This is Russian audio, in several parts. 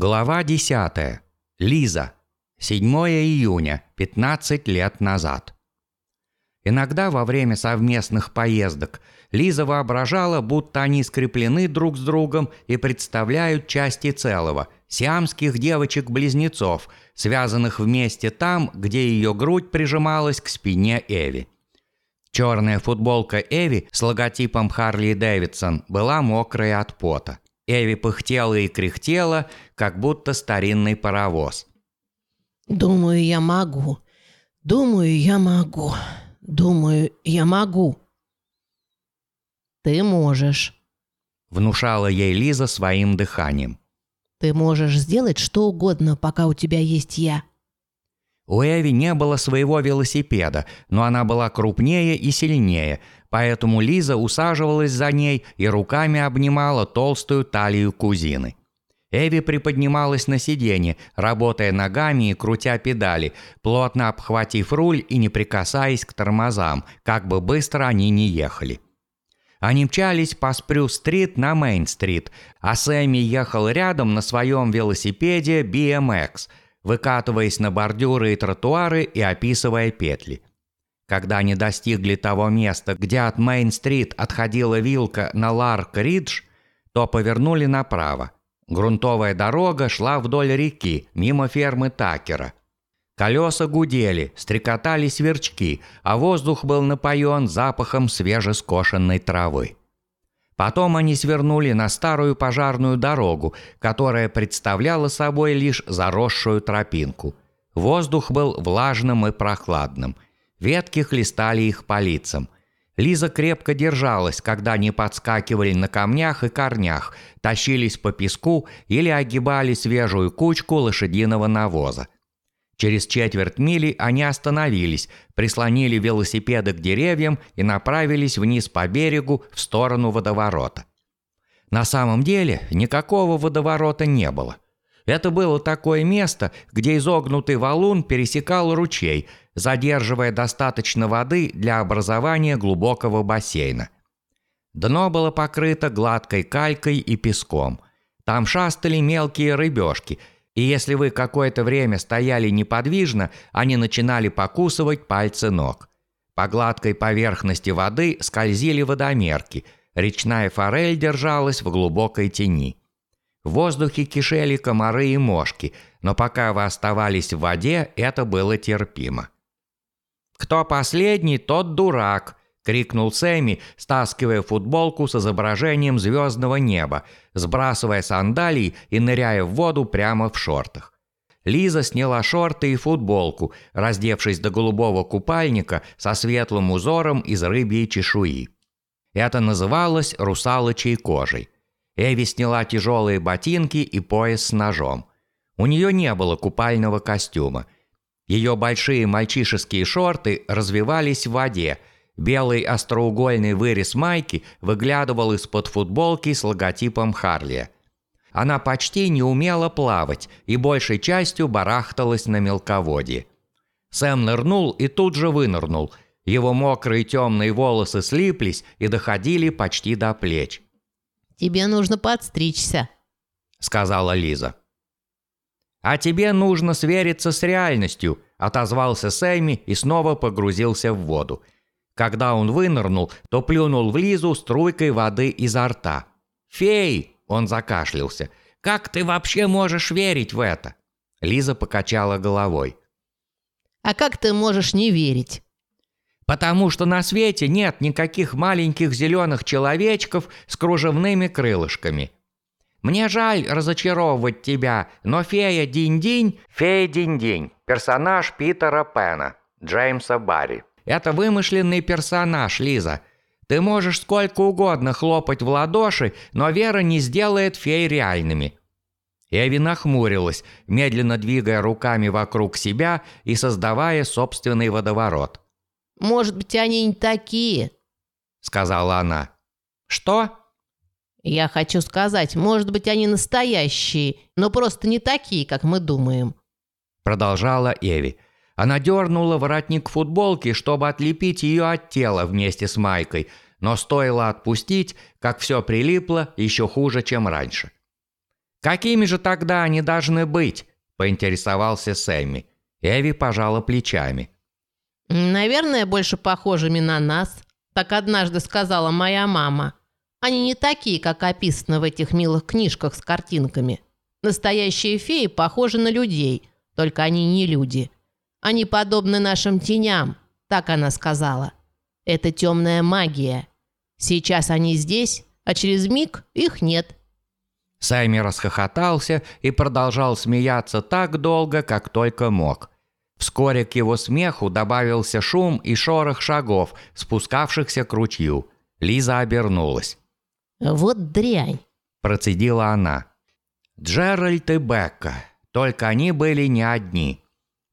Глава 10. Лиза. 7 июня, 15 лет назад. Иногда во время совместных поездок Лиза воображала, будто они скреплены друг с другом и представляют части целого – сиамских девочек-близнецов, связанных вместе там, где ее грудь прижималась к спине Эви. Черная футболка Эви с логотипом Харли Дэвидсон была мокрая от пота. Эви пыхтела и кряхтела, как будто старинный паровоз. «Думаю, я могу. Думаю, я могу. Думаю, я могу». «Ты можешь», – внушала ей Лиза своим дыханием. «Ты можешь сделать что угодно, пока у тебя есть я». У Эви не было своего велосипеда, но она была крупнее и сильнее, поэтому Лиза усаживалась за ней и руками обнимала толстую талию кузины. Эви приподнималась на сиденье, работая ногами и крутя педали, плотно обхватив руль и не прикасаясь к тормозам, как бы быстро они ни ехали. Они мчались по Спрю-стрит на Мейн-стрит, а Сэмми ехал рядом на своем велосипеде BMX – выкатываясь на бордюры и тротуары и описывая петли. Когда они достигли того места, где от Мейн-стрит отходила вилка на Ларк-Ридж, то повернули направо. Грунтовая дорога шла вдоль реки, мимо фермы Такера. Колеса гудели, стрекотали сверчки, а воздух был напоен запахом свежескошенной травы. Потом они свернули на старую пожарную дорогу, которая представляла собой лишь заросшую тропинку. Воздух был влажным и прохладным. Ветки хлестали их по лицам. Лиза крепко держалась, когда они подскакивали на камнях и корнях, тащились по песку или огибали свежую кучку лошадиного навоза. Через четверть мили они остановились, прислонили велосипеды к деревьям и направились вниз по берегу в сторону водоворота. На самом деле никакого водоворота не было. Это было такое место, где изогнутый валун пересекал ручей, задерживая достаточно воды для образования глубокого бассейна. Дно было покрыто гладкой калькой и песком. Там шастали мелкие рыбешки – и если вы какое-то время стояли неподвижно, они начинали покусывать пальцы ног. По гладкой поверхности воды скользили водомерки, речная форель держалась в глубокой тени. В воздухе кишели комары и мошки, но пока вы оставались в воде, это было терпимо. «Кто последний, тот дурак», крикнул Сэмми, стаскивая футболку с изображением звездного неба, сбрасывая сандалии и ныряя в воду прямо в шортах. Лиза сняла шорты и футболку, раздевшись до голубого купальника со светлым узором из рыбьей чешуи. Это называлось русалочей кожей. Эви сняла тяжелые ботинки и пояс с ножом. У нее не было купального костюма. Ее большие мальчишеские шорты развивались в воде – Белый остроугольный вырез майки выглядывал из-под футболки с логотипом Харли. Она почти не умела плавать и большей частью барахталась на мелководье. Сэм нырнул и тут же вынырнул. Его мокрые темные волосы слиплись и доходили почти до плеч. «Тебе нужно подстричься», — сказала Лиза. «А тебе нужно свериться с реальностью», — отозвался Сэмми и снова погрузился в воду. Когда он вынырнул, то плюнул в Лизу струйкой воды изо рта. «Фей!» – он закашлялся. «Как ты вообще можешь верить в это?» Лиза покачала головой. «А как ты можешь не верить?» «Потому что на свете нет никаких маленьких зеленых человечков с кружевными крылышками. Мне жаль разочаровывать тебя, но фея Динь-Динь...» «Фея Динь-Динь» – персонаж Питера Пена, Джеймса Барри. Это вымышленный персонаж, Лиза. Ты можешь сколько угодно хлопать в ладоши, но Вера не сделает фей реальными». Эви нахмурилась, медленно двигая руками вокруг себя и создавая собственный водоворот. «Может быть, они не такие?» – сказала она. «Что?» «Я хочу сказать, может быть, они настоящие, но просто не такие, как мы думаем», – продолжала Эви. Она дернула воротник футболки, чтобы отлепить ее от тела вместе с майкой, но стоило отпустить, как все прилипло еще хуже, чем раньше. «Какими же тогда они должны быть?» – поинтересовался Сэмми. Эви пожала плечами. «Наверное, больше похожими на нас», – так однажды сказала моя мама. «Они не такие, как описано в этих милых книжках с картинками. Настоящие феи похожи на людей, только они не люди. Они подобны нашим теням, так она сказала. Это темная магия. Сейчас они здесь, а через миг их нет». Сайми расхохотался и продолжал смеяться так долго, как только мог. Вскоре к его смеху добавился шум и шорох шагов, спускавшихся к ручью. Лиза обернулась. «Вот дрянь!» – процедила она. Джеральд и Бекка. Только они были не одни.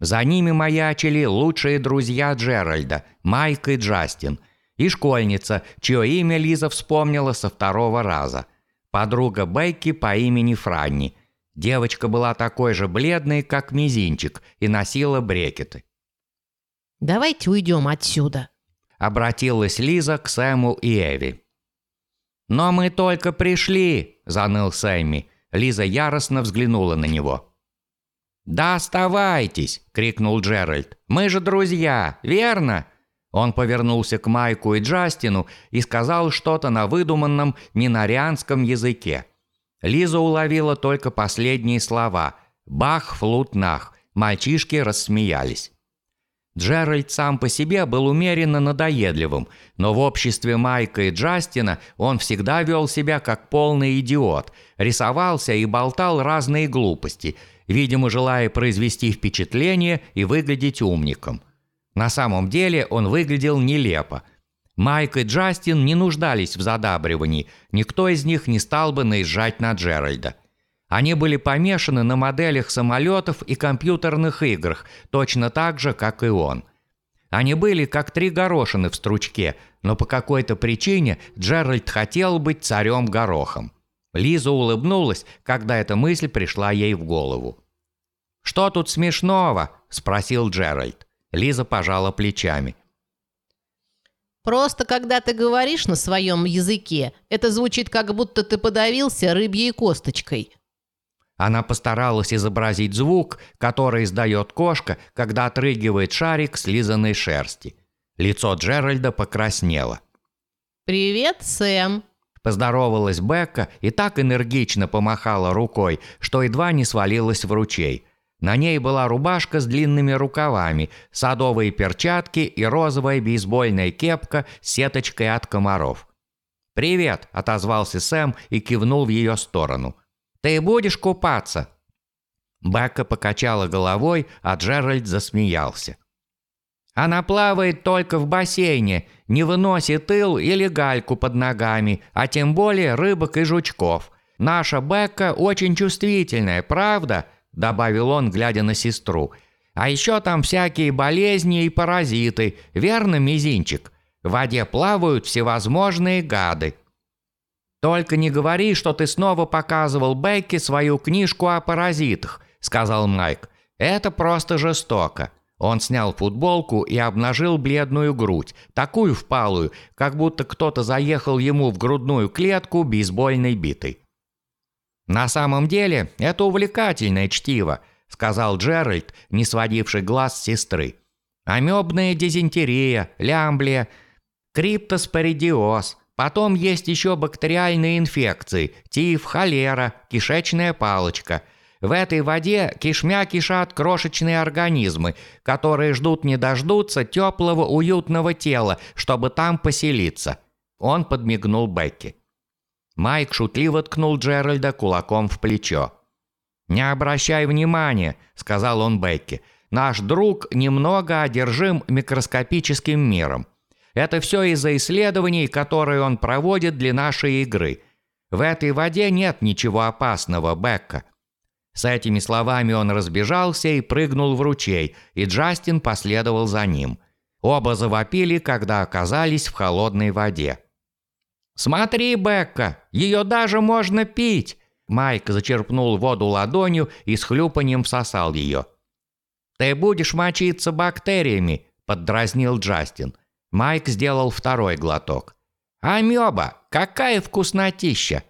За ними маячили лучшие друзья Джеральда, Майк и Джастин, и школьница, чье имя Лиза вспомнила со второго раза. Подруга Бекки по имени Франни. Девочка была такой же бледной, как мизинчик, и носила брекеты. «Давайте уйдем отсюда», – обратилась Лиза к Сэму и Эви. «Но мы только пришли», – заныл Сэмми. Лиза яростно взглянула на него. «Да оставайтесь!» – крикнул Джеральд. «Мы же друзья, верно?» Он повернулся к Майку и Джастину и сказал что-то на выдуманном минарианском языке. Лиза уловила только последние слова «бах, флут, нах». Мальчишки рассмеялись. Джеральд сам по себе был умеренно надоедливым, но в обществе Майка и Джастина он всегда вел себя как полный идиот, рисовался и болтал разные глупости, видимо, желая произвести впечатление и выглядеть умником. На самом деле он выглядел нелепо. Майк и Джастин не нуждались в задабривании, никто из них не стал бы наезжать на Джеральда. Они были помешаны на моделях самолетов и компьютерных играх, точно так же, как и он. Они были как три горошины в стручке, но по какой-то причине Джеральд хотел быть царем-горохом. Лиза улыбнулась, когда эта мысль пришла ей в голову. «Что тут смешного?» – спросил Джеральд. Лиза пожала плечами. «Просто когда ты говоришь на своем языке, это звучит как будто ты подавился рыбьей косточкой». Она постаралась изобразить звук, который издает кошка, когда отрыгивает шарик слизанной шерсти. Лицо Джеральда покраснело. «Привет, Сэм!» Поздоровалась Бекка и так энергично помахала рукой, что едва не свалилась в ручей. На ней была рубашка с длинными рукавами, садовые перчатки и розовая бейсбольная кепка с сеточкой от комаров. «Привет!» – отозвался Сэм и кивнул в ее сторону – ты будешь купаться?» Бекка покачала головой, а Джеральд засмеялся. «Она плавает только в бассейне, не выносит ил или гальку под ногами, а тем более рыбок и жучков. Наша Бекка очень чувствительная, правда?» – добавил он, глядя на сестру. «А еще там всякие болезни и паразиты, верно, мизинчик? В воде плавают всевозможные гады». «Только не говори, что ты снова показывал Бекке свою книжку о паразитах», – сказал Майк. «Это просто жестоко». Он снял футболку и обнажил бледную грудь, такую впалую, как будто кто-то заехал ему в грудную клетку бейсбольной битой. «На самом деле, это увлекательное чтиво», – сказал Джеральд, не сводивший глаз с сестры. «Амебная дизентерия, лямблия, криптоспоридиоз – Потом есть еще бактериальные инфекции, тиф, холера, кишечная палочка. В этой воде кишмя кишат крошечные организмы, которые ждут не дождутся теплого уютного тела, чтобы там поселиться. Он подмигнул Бекки. Майк шутливо ткнул Джеральда кулаком в плечо. «Не обращай внимания», — сказал он Бекки. «Наш друг немного одержим микроскопическим миром. Это все из-за исследований, которые он проводит для нашей игры. В этой воде нет ничего опасного, Бекка». С этими словами он разбежался и прыгнул в ручей, и Джастин последовал за ним. Оба завопили, когда оказались в холодной воде. «Смотри, Бекка, ее даже можно пить!» Майк зачерпнул воду ладонью и с хлюпанием всосал ее. «Ты будешь мочиться бактериями», – поддразнил Джастин. Майк сделал второй глоток. «Амеба! Какая вкуснотища!»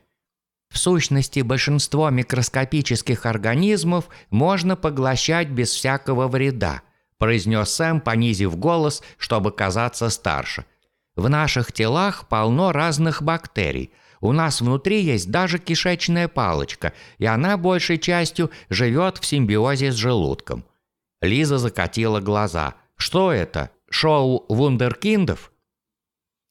В сущности, большинство микроскопических организмов можно поглощать без всякого вреда, произнес Сэм, понизив голос, чтобы казаться старше. В наших телах полно разных бактерий. У нас внутри есть даже кишечная палочка, и она большей частью живет в симбиозе с желудком. Лиза закатила глаза. Что это? Шоу вундеркиндов?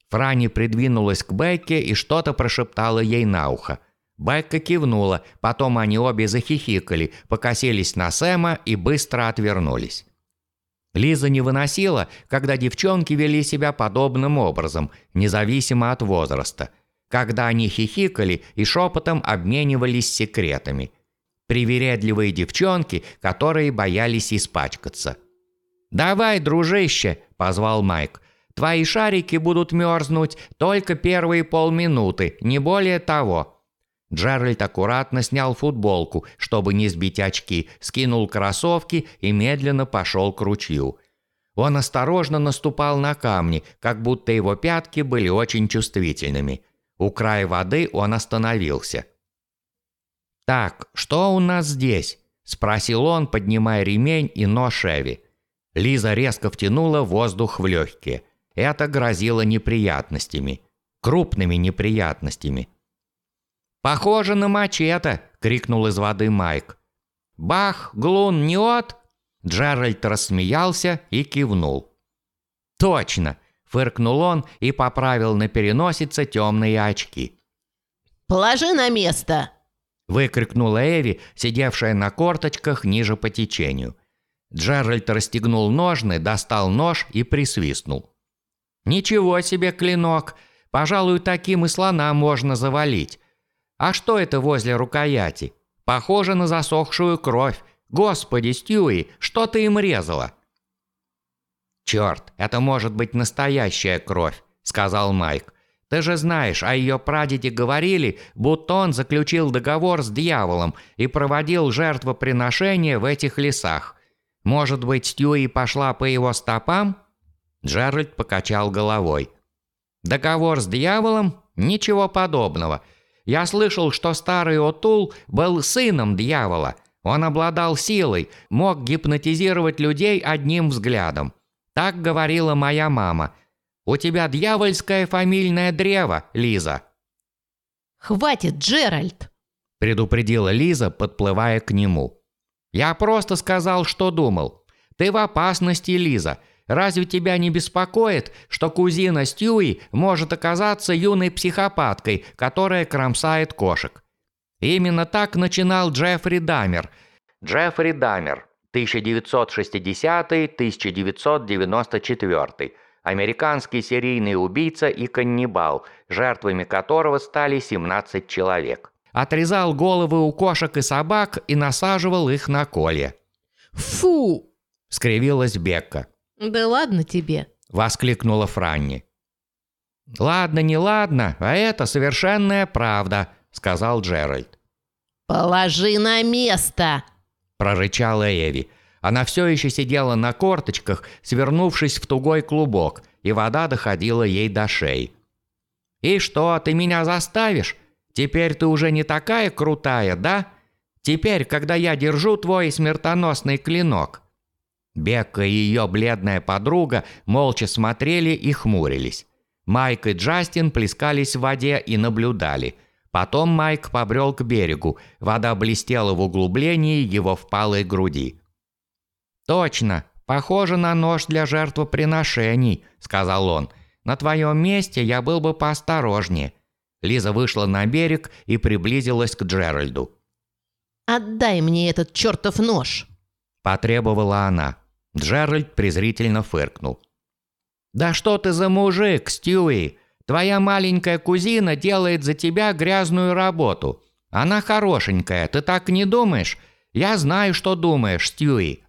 Франи придвинулась к Бекке и что-то прошептала ей на ухо. Бекка кивнула, потом они обе захихикали, покосились на Сэма и быстро отвернулись. Лиза не выносила, когда девчонки вели себя подобным образом, независимо от возраста, когда они хихикали и шепотом обменивались секретами. Привередливые девчонки, которые боялись испачкаться. «Давай, дружище!» – позвал Майк. «Твои шарики будут мерзнуть только первые полминуты, не более того». Джеральд аккуратно снял футболку, чтобы не сбить очки, скинул кроссовки и медленно пошел к ручью. Он осторожно наступал на камни, как будто его пятки были очень чувствительными. У края воды он остановился. «Так, что у нас здесь?» – спросил он, поднимая ремень и нож Эви. Лиза резко втянула воздух в легкие. Это грозило неприятностями. Крупными неприятностями. «Похоже на мачете!» – крикнул из воды Майк. «Бах, Глун, неот!» Джеральд рассмеялся и кивнул. «Точно!» – фыркнул он и поправил на переносице темные очки. «Положи на место!» – выкрикнула Эви, сидевшая на корточках ниже по течению. Джеральд расстегнул ножны, достал нож и присвистнул. «Ничего себе клинок! Пожалуй, таким и слона можно завалить. А что это возле рукояти? Похоже на засохшую кровь. Господи, Стюи, что ты им резала?» «Черт, это может быть настоящая кровь», — сказал Майк. «Ты же знаешь, о ее прадеде говорили, будто он заключил договор с дьяволом и проводил жертвоприношения в этих лесах. Может быть, Стюи пошла по его стопам?» Джеральд покачал головой. «Договор с дьяволом? Ничего подобного. Я слышал, что старый Отул был сыном дьявола. Он обладал силой, мог гипнотизировать людей одним взглядом. Так говорила моя мама. У тебя дьявольское фамильное древо, Лиза. «Хватит, Джеральд!» – предупредила Лиза, подплывая к нему. «Я просто сказал, что думал. Ты в опасности, Лиза. Разве тебя не беспокоит, что кузина Стюи может оказаться юной психопаткой, которая кромсает кошек? Именно так начинал Джеффри Дамер. Джеффри Дамер, 1960-1994. Американский серийный убийца и каннибал, жертвами которого стали 17 человек. Отрезал головы у кошек и собак и насаживал их на колья. «Фу!» – скривилась Бекка. «Да ладно тебе!» – воскликнула Франни. «Ладно, не ладно, а это совершенная правда», – сказал Джеральд. «Положи на место!» – прорычала Эви. Она все еще сидела на корточках, свернувшись в тугой клубок, и вода доходила ей до шеи. «И что, ты меня заставишь? Теперь ты уже не такая крутая, да? Теперь, когда я держу твой смертоносный клинок?» Бекка и ее бледная подруга молча смотрели и хмурились. Майк и Джастин плескались в воде и наблюдали. Потом Майк побрел к берегу, вода блестела в углублении его впалой груди. «Точно, похоже на нож для жертвоприношений», — сказал он. «На твоем месте я был бы поосторожнее». Лиза вышла на берег и приблизилась к Джеральду. «Отдай мне этот чертов нож!» – потребовала она. Джеральд презрительно фыркнул. «Да что ты за мужик, Стюи? Твоя маленькая кузина делает за тебя грязную работу. Она хорошенькая, ты так не думаешь? Я знаю, что думаешь, Стюи».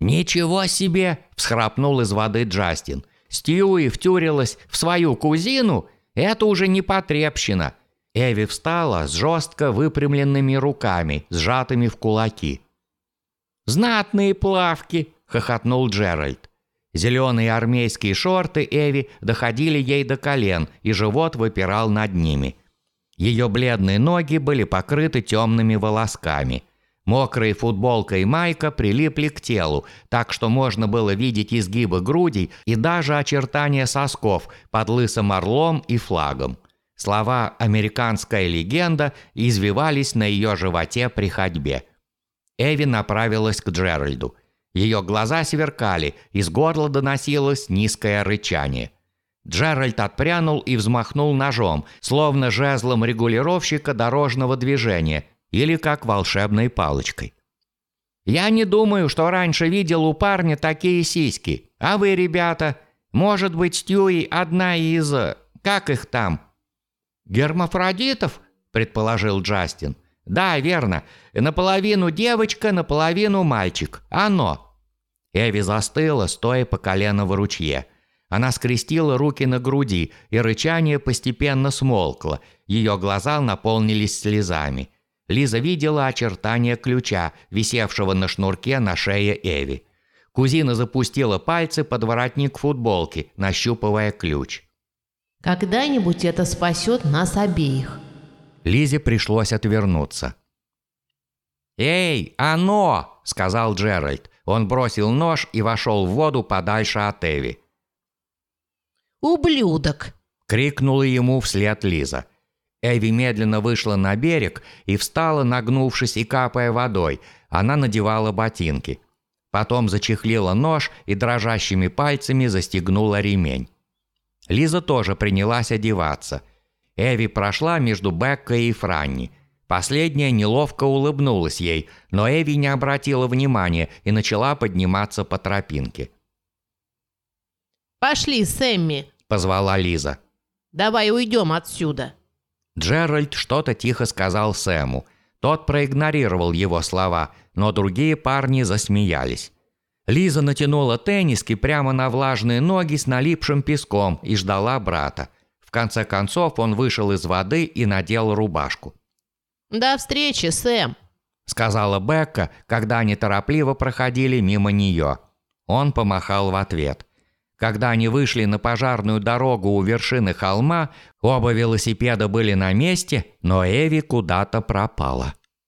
«Ничего себе!» – всхрапнул из воды Джастин. «Стюи втюрилась в свою кузину? Это уже не потребщина». Эви встала с жестко выпрямленными руками, сжатыми в кулаки. «Знатные плавки!» – хохотнул Джеральд. Зеленые армейские шорты Эви доходили ей до колен, и живот выпирал над ними. Ее бледные ноги были покрыты темными волосками. Мокрая футболка и майка прилипли к телу, так что можно было видеть изгибы грудей и даже очертания сосков под лысым орлом и флагом. Слова «американская легенда» извивались на ее животе при ходьбе. Эви направилась к Джеральду. Ее глаза сверкали, из горла доносилось низкое рычание. Джеральд отпрянул и взмахнул ножом, словно жезлом регулировщика дорожного движения или как волшебной палочкой. «Я не думаю, что раньше видел у парня такие сиськи. А вы, ребята, может быть, Стюи одна из... Как их там?» «Гермафродитов?» – предположил Джастин. «Да, верно. Наполовину девочка, наполовину мальчик. Оно». Эви застыла, стоя по колено в ручье – она скрестила руки на груди, и рычание постепенно смолкло. Ее глаза наполнились слезами. Лиза видела очертания ключа, висевшего на шнурке на шее Эви. Кузина запустила пальцы под воротник футболки, нащупывая ключ. «Когда-нибудь это спасет нас обеих». Лизе пришлось отвернуться. «Эй, оно!» – сказал Джеральд. Он бросил нож и вошел в воду подальше от Эви. «Ублюдок!» – крикнула ему вслед Лиза. Эви медленно вышла на берег и встала, нагнувшись и капая водой. Она надевала ботинки. Потом зачехлила нож и дрожащими пальцами застегнула ремень. Лиза тоже принялась одеваться. Эви прошла между Беккой и Франни. Последняя неловко улыбнулась ей, но Эви не обратила внимания и начала подниматься по тропинке. «Пошли, Сэмми!» – позвала Лиза. «Давай уйдем отсюда!» Джеральд что-то тихо сказал Сэму. Тот проигнорировал его слова, но другие парни засмеялись. Лиза натянула тенниски прямо на влажные ноги с налипшим песком и ждала брата. В конце концов он вышел из воды и надел рубашку. «До встречи, Сэм!» – сказала Бекка, когда они торопливо проходили мимо нее. Он помахал в ответ. Когда они вышли на пожарную дорогу у вершины холма, оба велосипеда были на месте, но Эви куда-то пропала.